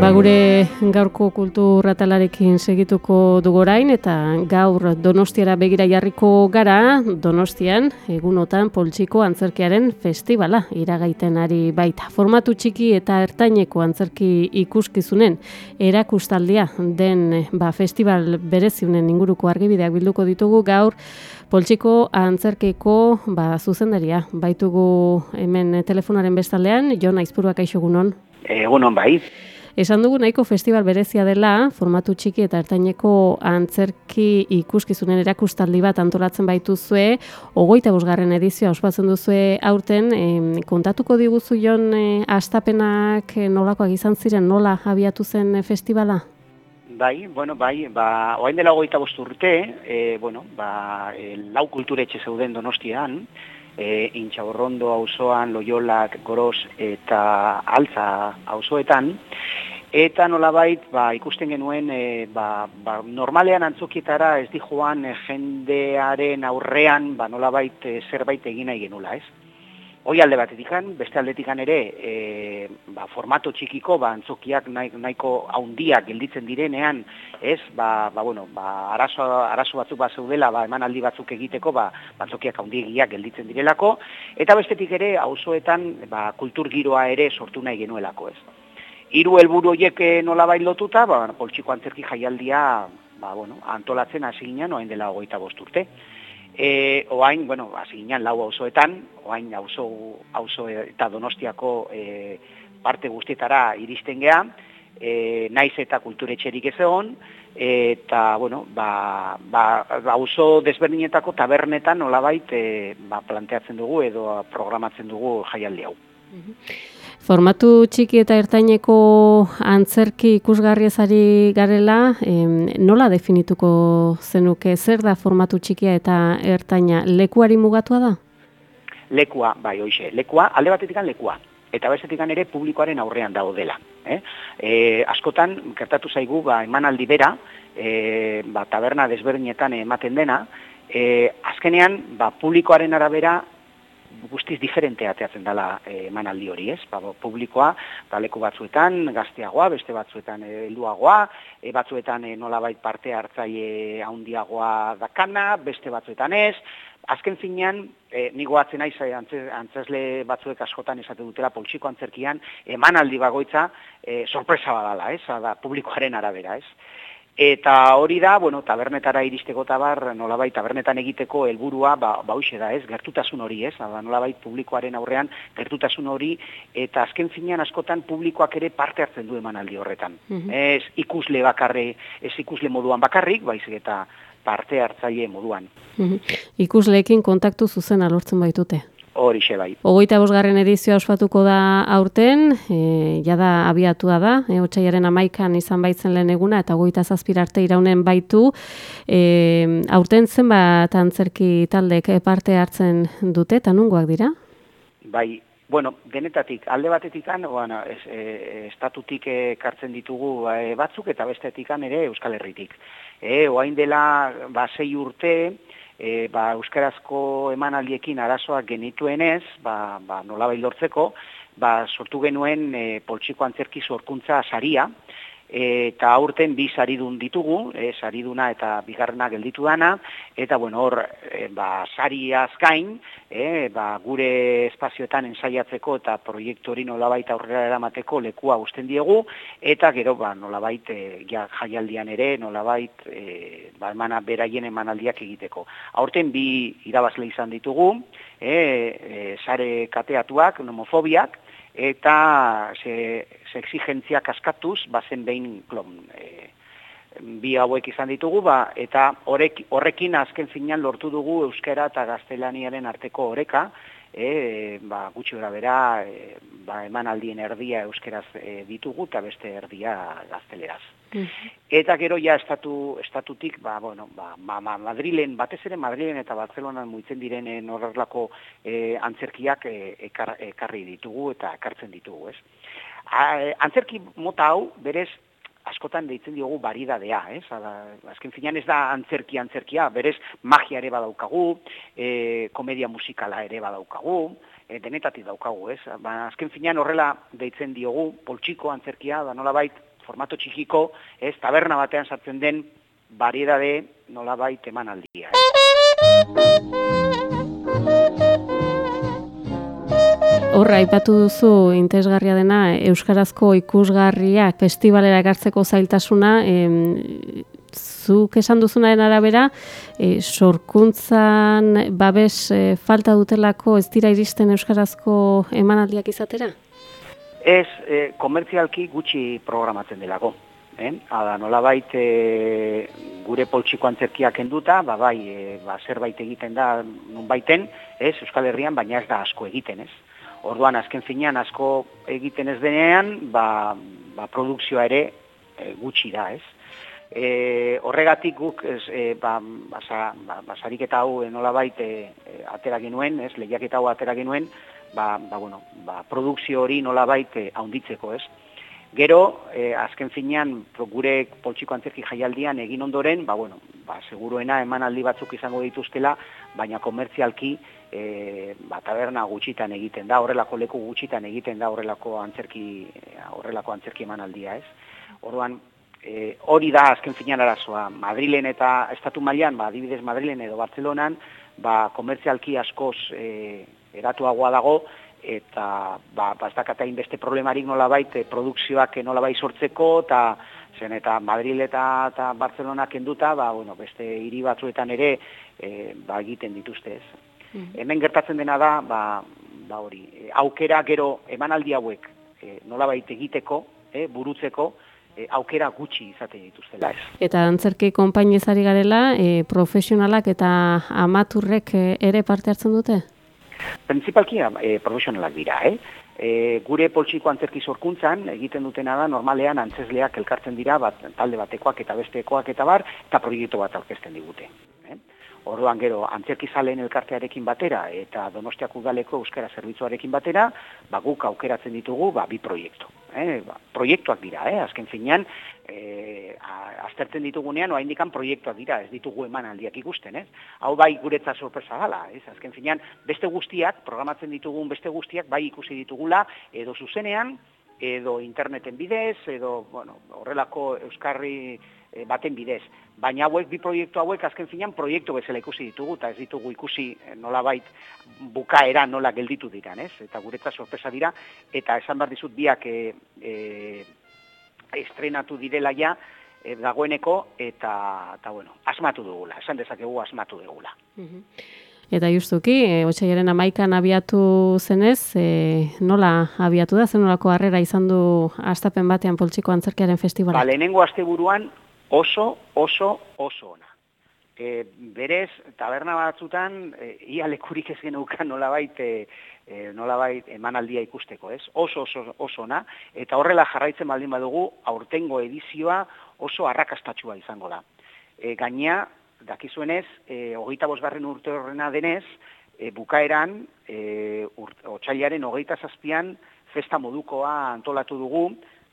Ba gure gaurko kulturratalarekin segituko dugu orain eta gaur Donostiara begira jarriko gara Donostian egunotan poltsiko antzerkiaren festivala iragaiten ari baita. Formatu txiki eta ertaineko antzerki ikuskizunen erakustaldia den ba, festival bereziunen inguruko argibideak bilduko ditugu gaur Poltsiko antzerkeko ba, zuzendaria baitugu hemen telefonaren bestaldean, Jon Aizpuruak aixogunon. Egunon bai. Esan dugu nahiko festival berezia dela, formatu txiki eta ertaineko antzerki ikuskizunen erakustaldi bat antolatzen baituzue, ogoita bosgarren edizioa ospatzen duzue aurten, em, kontatuko diguzu jon e, astapenak e, nolakoak izan ziren, nola abiatu zen e, festivala? Bai, bueno, bai, ba, oain dela goita bostu urte, e, bueno, ba, e, lau kulturetxe zeuden donostian, e, intxaborrondo auzoan, loiolak, goros eta altza auzoetan, eta nolabait, ba, ikusten genuen, e, ba, ba, normalean antzokietara ez di joan e, jendearen aurrean, ba, nolabait e, zerbait egin nahi genula, ez? Hoi alde batetikan, beste aldetikan ere, e, ba, formato txikiko, ba, antzokiak nahi, nahiko haundiak gelditzen direnean, ez, ba, ba, bueno, ba, arazo, arazo batzuk bat zeudela, ba, emanaldi batzuk egiteko, ba, antzokiak haundiegiak gelditzen direlako, eta bestetik ere, auzoetan ba, kultur giroa ere sortu nahi genuelako, ez. Hiru helburu horiek nola lotuta, ba, poltsiko antzerki jaialdia, ba, bueno, antolatzen hasi ginen, oain dela hogeita bost urte. E, oain, bueno, hasi ginen lau auzoetan, oain auzo, auzo eta donostiako e, parte guztietara iristen geha, e, naiz eta kulturetxerik ez egon, eta, bueno, ba, ba, auzo desberdinetako tabernetan nolabait e, ba, planteatzen dugu edo programatzen dugu jaialdi hau. Formatu txiki eta ertaineko antzerki ikusgarriezari garela, em, nola definituko zenuke zer da formatu txikia eta ertaina lekuari mugatua da? Lekua, bai, hoize, lekua, alde batetikan lekua. Eta bestetikan ere publikoaren aurrean dago dela. Eh? E, askotan, gertatu zaigu, ba, emanaldi bera, e, ba, taberna desberdinetan ematen dena, e, azkenean, ba, publikoaren arabera guztiz diferente ateatzen dela eh, emanaldi hori, ez? Ba, publikoa, taleku batzuetan gazteagoa, beste batzuetan eh, helduagoa, e, batzuetan e, nolabait parte hartzaile handiagoa dakana, beste batzuetan ez. Azken finean, e, nigo atzen naiz antzesle batzuek askotan esate dutela poltsiko antzerkian emanaldi bagoitza e, sorpresa badala, ez? Da publikoaren arabera, ez? Eta hori da, bueno, tabernetara iristeko tabar, nolabait tabernetan egiteko helburua, ba, ba da, ez, gertutasun hori, ez, ba, nolabait publikoaren aurrean gertutasun hori, eta azken finean askotan publikoak ere parte hartzen du emanaldi horretan. Mm Ez ikusle bakarre, ez ikusle moduan bakarrik, baizik eta parte hartzaile moduan. Mm Ikusleekin kontaktu zuzena lortzen baitute. Horixe bai. Ogoita bosgarren edizioa ospatuko da aurten, e, jada abiatua da, e, otxaiaren amaikan izan baitzen lehen eguna, eta ogoita zazpir arte iraunen baitu. E, aurten zenbat antzerki taldek parte hartzen dute, eta nungoak dira? Bai, bueno, denetatik, alde batetik bueno, ez, e, estatutik kartzen ditugu e, batzuk, eta bestetik ere Euskal Herritik. E, oain dela, ba, sei urte, e, ba, euskarazko emanaldiekin arazoak genituenez, ba, ba, nola lortzeko, ba, sortu genuen e, poltsiko antzerki sorkuntza saria, eta aurten bi saridun ditugu, e, sariduna eta bigarrena gelditu dana, eta bueno, hor, e, ba, sari azkain, e, ba, gure espazioetan ensaiatzeko eta proiektu hori nolabait aurrera eramateko lekua usten diegu, eta gero, ba, nolabait, e, ja, jaialdian ere, nolabait, e, ba, emana, beraien emanaldiak egiteko. Aurten bi irabazle izan ditugu, e, e, sare kateatuak, nomofobiak, eta ze exigentziak askatuz, bazen behin klon, e, bi hauek izan ditugu, ba, eta horrek, horrekin azken finean lortu dugu euskara eta gaztelaniaren arteko oreka, e, ba, gutxi gara bera, e, ba, eman aldien erdia euskeraz e, ditugu, eta beste erdia gazteleraz. Eta gero ja estatu, estatutik, ba, bueno, ba, ma, ma, Madrilen, batez ere Madrilen eta Barcelonan muitzen direnen horrelako e, antzerkiak e, ekarri ditugu eta ekartzen ditugu, ez? A, antzerki mota hau, berez, askotan deitzen diogu baridadea, ez? Ada, azken finean ez da antzerki antzerkia, berez magia ere badaukagu, e, komedia musikala ere badaukagu, e, denetatik daukagu, ez? Ba, azken finean horrela deitzen diogu, poltsiko antzerkia, da nolabait formato txikiko, ez, taberna batean sartzen den variedade nolabait emanaldia. Horra, ipatu duzu interesgarria dena Euskarazko ikusgarriak festivalera ekartzeko zailtasuna, em, zuk esan duzunaren arabera, e, sorkuntzan babes e, falta dutelako ez dira iristen Euskarazko emanaldiak izatera? Ez, e, komertzialki gutxi programatzen delako. Eh? Ada, nola bait, e, gure poltsiko antzerkiak enduta, ba, bai, e, ba, zerbait egiten da nun baiten, ez, Euskal Herrian, baina ez da asko egiten, ez. Orduan, azken finean, asko egiten ez denean, ba, ba, produkzioa ere e, gutxi da, ez. E, horregatik guk, ez, e, ba, basa, ba, basarik eta hau e, nola bait, e, atera genuen, ez, lehiak eta hau atera genuen, ba, ba, bueno, ba, produkzio hori nola baite haunditzeko, ez? Gero, eh, azken finean, gure poltsiko antzerki jaialdian egin ondoren, ba, bueno, ba, seguruena emanaldi batzuk izango dituztela, baina komertzialki e, ba, taberna gutxitan egiten da, horrelako leku gutxitan egiten da horrelako antzerki, horrelako antzerki emanaldia, ez? Orduan, e, hori da azken finean arazoa, Madrilen eta Estatu mailan, ba, adibidez Madrilen edo Bartzelonan, ba, komertzialki askoz e, eratuagoa dago, eta ba, bastakata inbeste problemarik nolabait, e, produkzioak nolabait sortzeko, eta zen eta Madrid eta, eta Barcelona kenduta, ba, bueno, beste hiri batzuetan ere e, ba, egiten dituzte ez. Mm Hemen gertatzen dena da, ba, ba hori, e, aukera gero emanaldi hauek e, nolabait egiteko, e, burutzeko, e, aukera gutxi izate dituztela ez. Eta antzerki konpainezari garela, e, profesionalak eta amaturrek ere parte hartzen dute? Principalki e, profesionalak dira, eh? E, gure poltsiko antzerki sorkuntzan egiten dutena da normalean antzesleak elkartzen dira bat, talde batekoak eta bestekoak eta bar eta proiektu bat aurkezten digute. Eh? Orduan gero antzerki zalen elkartearekin batera eta Donostiak udaleko euskara zerbitzuarekin batera, ba guk aukeratzen ditugu ba bi proiektu. Eh, ba, proiektuak dira, eh, azken finean, eh, aztertzen ditugunean, oa indikan proiektuak dira, ez ditugu eman aldiak ikusten, ez? Hau bai guretza sorpresa gala, ez? Azken finean, beste guztiak, programatzen ditugun beste guztiak, bai ikusi ditugula, edo zuzenean, edo interneten bidez, edo, bueno, horrelako euskarri e, baten bidez. Baina hauek, bi proiektu hauek, azken finean, proiektu bezala ikusi ditugu, eta ez ditugu ikusi e, nola bait bukaera nola gelditu dira, ez? Eta guretza sorpresa dira, eta esan behar dizut biak e, e, estrenatu direla ja, e, dagoeneko, eta, eta bueno, asmatu dugula, esan dezakegu asmatu dugula. Eta justuki, e, otxaiaren amaikan abiatu zenez, e, nola abiatu da, zen nolako harrera izan du astapen batean poltsiko antzerkiaren festivala? Ba, lehenengo asteburuan oso, oso, oso ona. E, berez, taberna batzutan, e, ia lekurik ez genukan nolabait, e, e, nolabait emanaldia ikusteko, ez? Oso, oso, oso ona, eta horrela jarraitzen baldin badugu, aurtengo edizioa oso arrakastatxua izango da. E, gaina, dakizuenez, e, hogeita bosgarren urte horrena denez, e, bukaeran, e, otxailaren hogeita zazpian, festa modukoa antolatu dugu,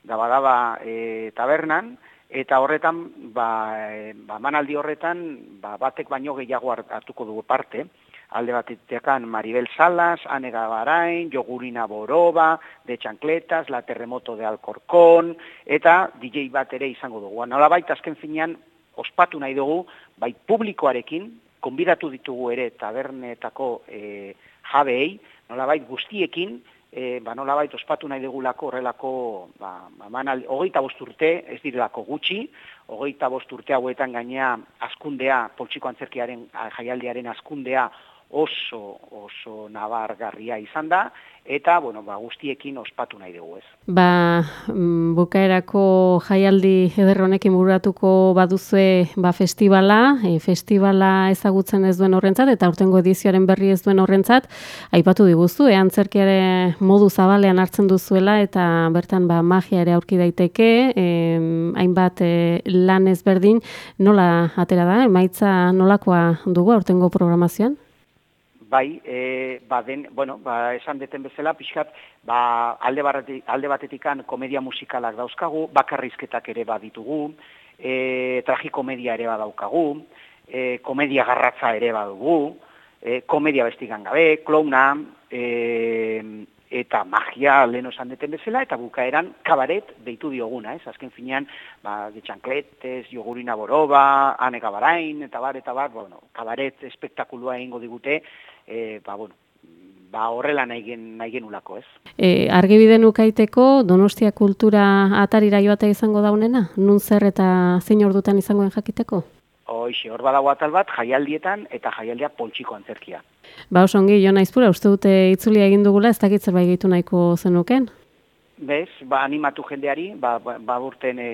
da badaba e, tabernan, eta horretan, ba, e, ba manaldi horretan, ba, batek baino gehiago hartuko dugu parte, alde batetekan Maribel Salas, Anega Barain, Jogurina Boroba, de Chancletas, La Terremoto de Alcorcón, eta DJ bat ere izango dugu. Nola baita azken finean, ospatu nahi dugu, bai publikoarekin, konbidatu ditugu ere tabernetako e, jabeei, nolabait guztiekin, e, ba, nolabait ospatu nahi dugulako horrelako, ba, manal, hogeita bosturte, ez direlako gutxi, hogeita bosturte hauetan gainea askundea, poltsiko antzerkiaren jaialdiaren askundea oso, oso nabargarria izan da, eta bueno, ba, guztiekin ospatu nahi dugu ez. Ba, mm, bukaerako jaialdi eder honekin bururatuko baduzue ba, festivala, e, festivala ezagutzen ez duen horrentzat, eta urtengo edizioaren berri ez duen horrentzat, aipatu diguzu, e, antzerkiare modu zabalean hartzen duzuela, eta bertan ba, magia ere aurki daiteke, e, hainbat e, lan ezberdin, nola atera da, emaitza nolakoa dugu urtengo programazioan? Bai, e, ba den, bueno, ba, esan deten bezala, pixkat, ba, alde, batetik, alde batetikan komedia musikalak dauzkagu, bakarrizketak ere baditugu, e, tragikomedia ere badaukagu, e, komedia garratza ere badugu, e, komedia bestigan gabe, klouna, e, eta magia leno esan deten bezala, eta bukaeran kabaret deitu dioguna, ez? Azken finean, ba, ditxankletes, jogurina boroba, aneka barain, eta bar, eta bar, bueno, kabaret espektakulua egingo digute, e, ba, bueno, ba, horrela nahi, gen, nahi genulako, ez? E, argibide nukaiteko, Donostia kultura atarira joate izango daunena? Nun zer eta zein ordutan izangoen jakiteko? Hoxe, hor badago atal bat, jaialdietan eta jaialdia poltsiko antzerkia. Ba, oso ongi, jo naizpura, uste dute itzulia egin dugula, ez dakit zerbait gehitu nahiko zenuken? Bez, ba, animatu jendeari, ba, ba, ba burten, e,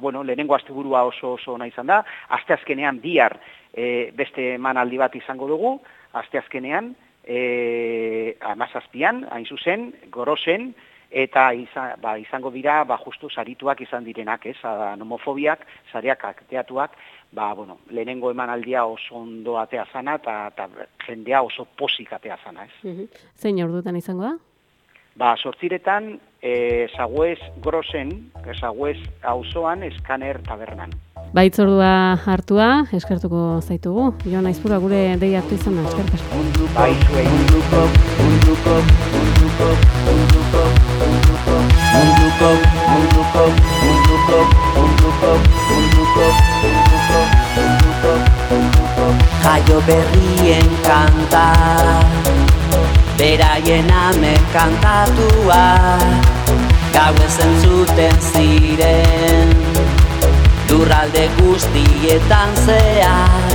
bueno, lehenengo asteburua oso oso nahi izan da, asteazkenean bihar e, beste emanaldi bat izango dugu, asteazkenean, e, amazazpian, hain zuzen, gorozen, eta izan, ba, izango dira, ba, justu sarituak izan direnak, ez, nomofobiak, sariak akteatuak, ba, bueno, lehenengo emanaldia oso ondo atea zana, eta jendea oso posik atea zana, ez. Mm Zein ordutan izango da? Ba, sortziretan, e, zaguez grosen, zaguez auzoan eskaner tabernan baitzordua hartua, eskertuko zaitugu. Jo naizpura gure dei hartu izan da, eskerrik Jaio berrien kanta Beraien ame kantatua Gau ezen zuten ziren lurralde guztietan zehar.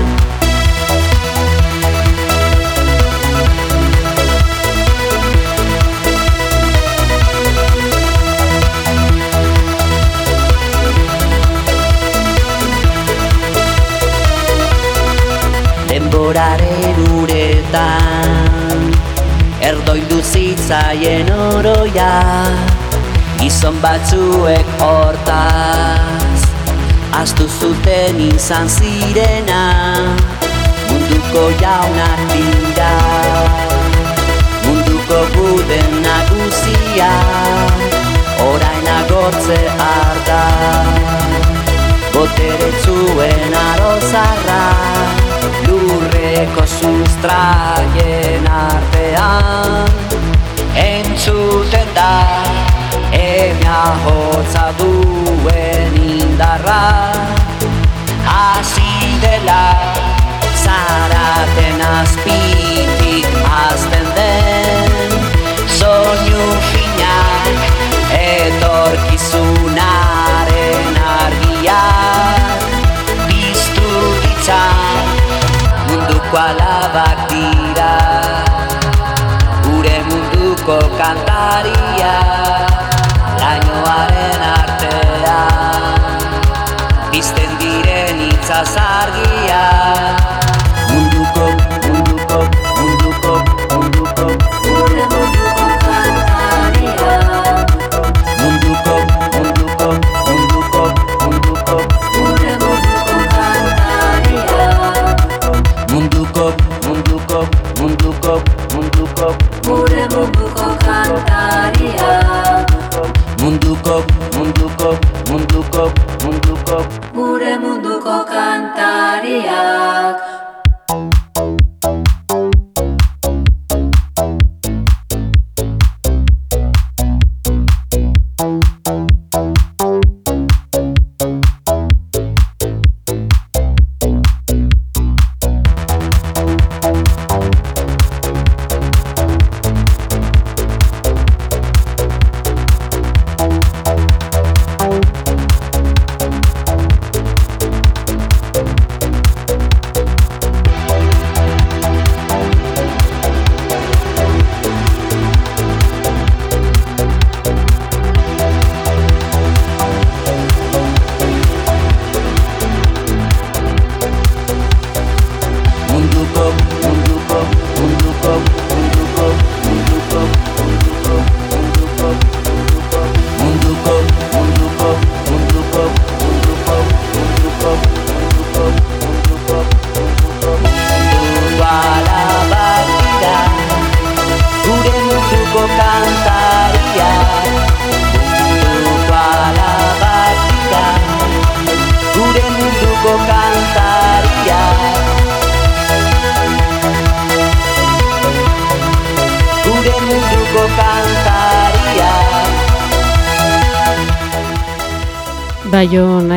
Denboraren uretan Erdoildu zitzaien oroia Gizon batzuek hortaz Astu zuten izan zirena Munduko jaunak dira. Munduko guden nagusia Orain agortze harta Botere zuen arozarra Lurreko sustraien artean. Entzuten da Emia hotza duen indarra Hasi dela Zaraten azpitik azten Gure munduko kantariak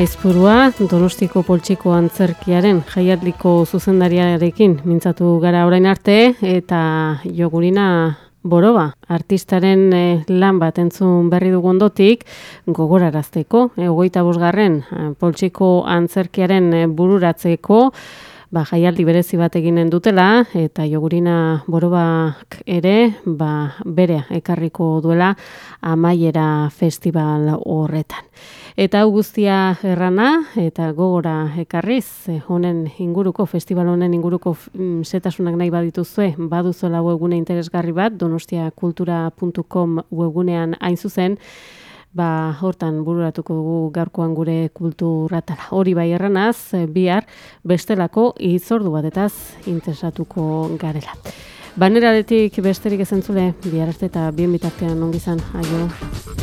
Baio naizpurua, Donostiko Poltsiko Antzerkiaren jaiatliko zuzendariarekin mintzatu gara orain arte eta jogurina Boroba, artistaren eh, lan bat entzun berri dugu ondotik, gogorarazteko, egoita bosgarren, eh, Poltsiko Antzerkiaren eh, bururatzeko, ba, jaialdi berezi bat eginen dutela, eta jogurina borobak ere, ba, berea ekarriko duela amaiera festival horretan. Eta hau guztia errana, eta gogora ekarriz, eh, honen inguruko, festival honen inguruko mm, setasunak nahi badituzue, baduzuela webgune interesgarri bat, donostiakultura.com webgunean hain zuzen, ba, hortan bururatuko dugu gaurkoan gure kulturatara. Hori bai erranaz, eh, bihar bestelako itzordu batetaz interesatuko garela. Baneradetik besterik ezentzule, bihar arte eta bien bitartean ongizan, aio.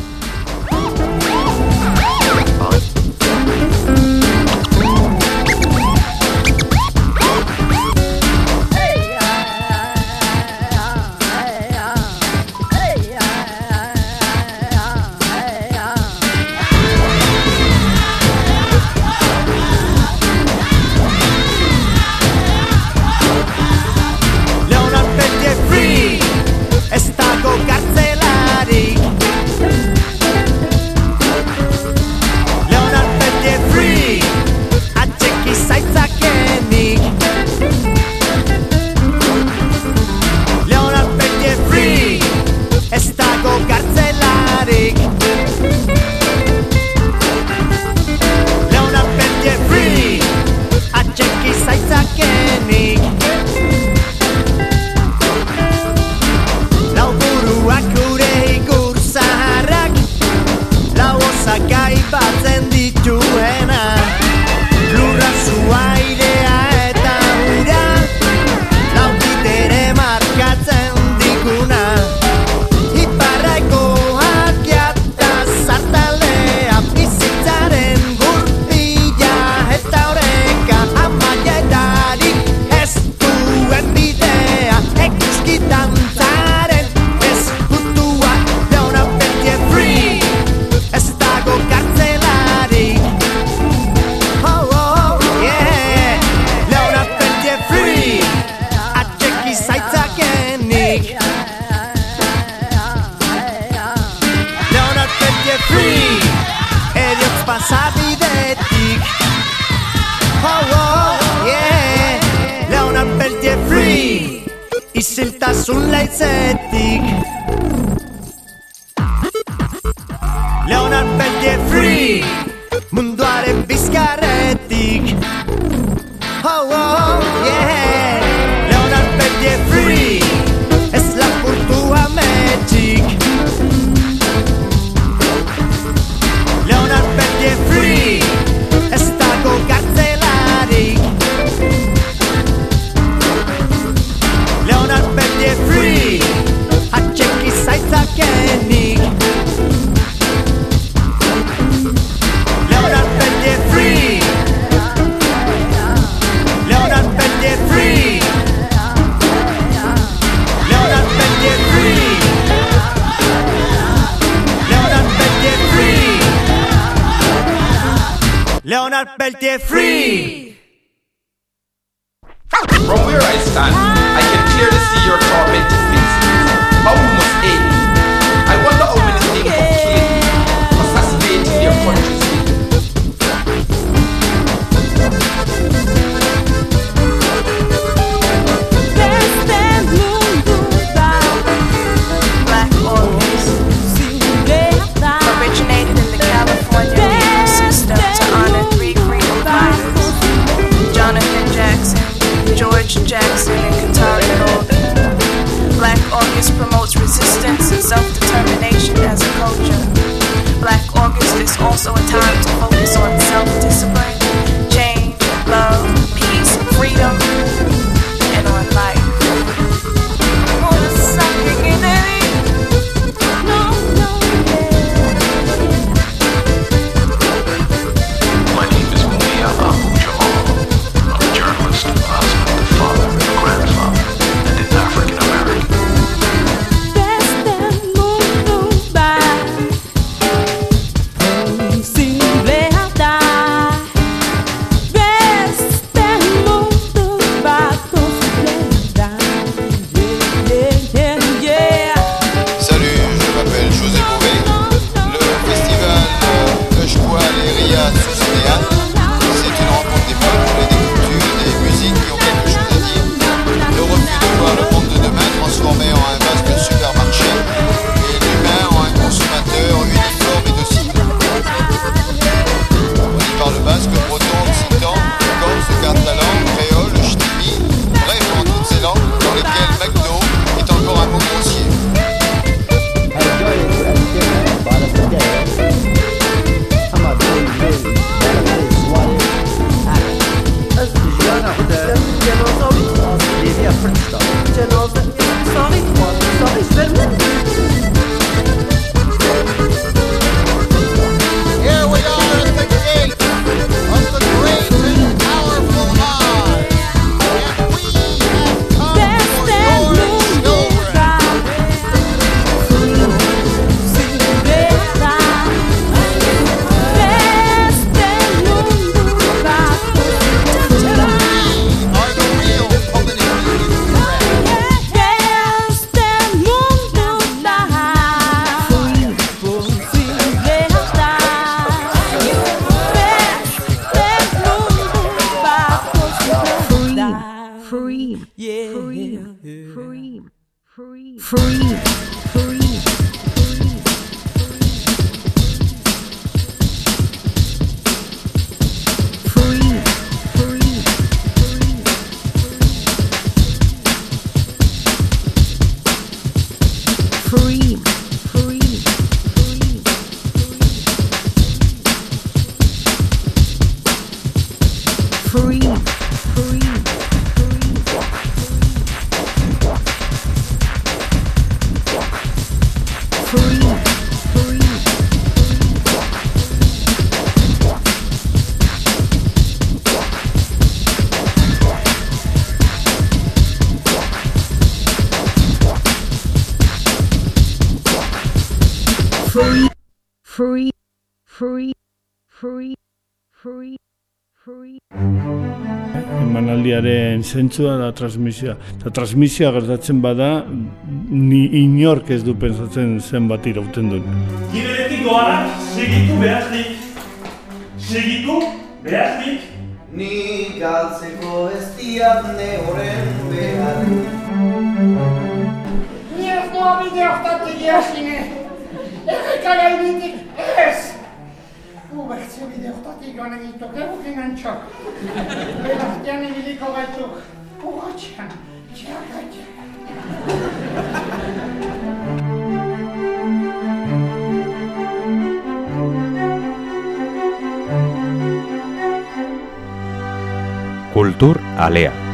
Oh. technique yeah. Leonard Peltier free Leonard Peltier free. From where I stand, supreme. Emanaldiaren zentzua da transmisioa. Eta transmisioa gertatzen bada, ni inork ez du pensatzen zenbat irauten duen. Giberetik doanak segitu behaznik. Segitu behaznik. Ni galtzeko ez diatne horren behar Ni ez doa bide hortatik jasine. Erreka gainetik ez. kuuekesi Kultur alea.